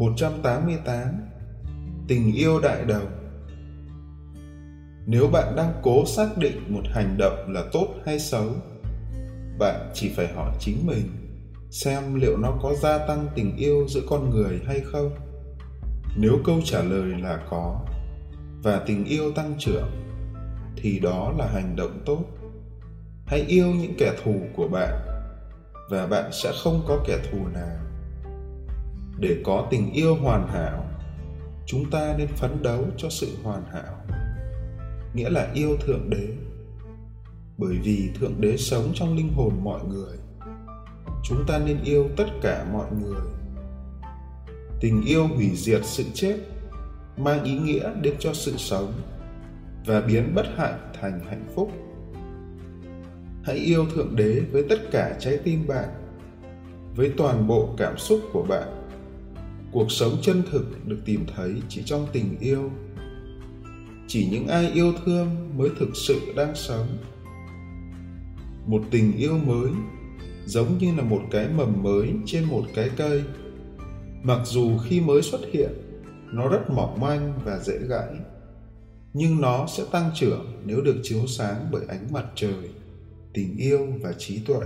188 Tình yêu đại đồng Nếu bạn đang cố xác định một hành động là tốt hay xấu, bạn chỉ phải hỏi chính mình xem liệu nó có gia tăng tình yêu giữa con người hay không. Nếu câu trả lời là có và tình yêu tăng trưởng thì đó là hành động tốt. Hãy yêu những kẻ thù của bạn và bạn sẽ không có kẻ thù nào để có tình yêu hoàn hảo. Chúng ta nên phấn đấu cho sự hoàn hảo, nghĩa là yêu thượng đế. Bởi vì thượng đế sống trong linh hồn mọi người, chúng ta nên yêu tất cả mọi người. Tình yêu hủy diệt sự chết, mang ý nghĩa đến cho sự sống và biến bất hạnh thành hạnh phúc. Hãy yêu thượng đế với tất cả trái tim bạn, với toàn bộ cảm xúc của bạn cuộc sống chân thực được tìm thấy chỉ trong tình yêu. Chỉ những ai yêu thương mới thực sự đang sống. Một tình yêu mới, giống như là một cái mầm mới trên một cái cây. Mặc dù khi mới xuất hiện, nó rất mỏng manh và dễ gãy, nhưng nó sẽ tăng trưởng nếu được chiếu sáng bởi ánh mặt trời, tình yêu và trí tuệ.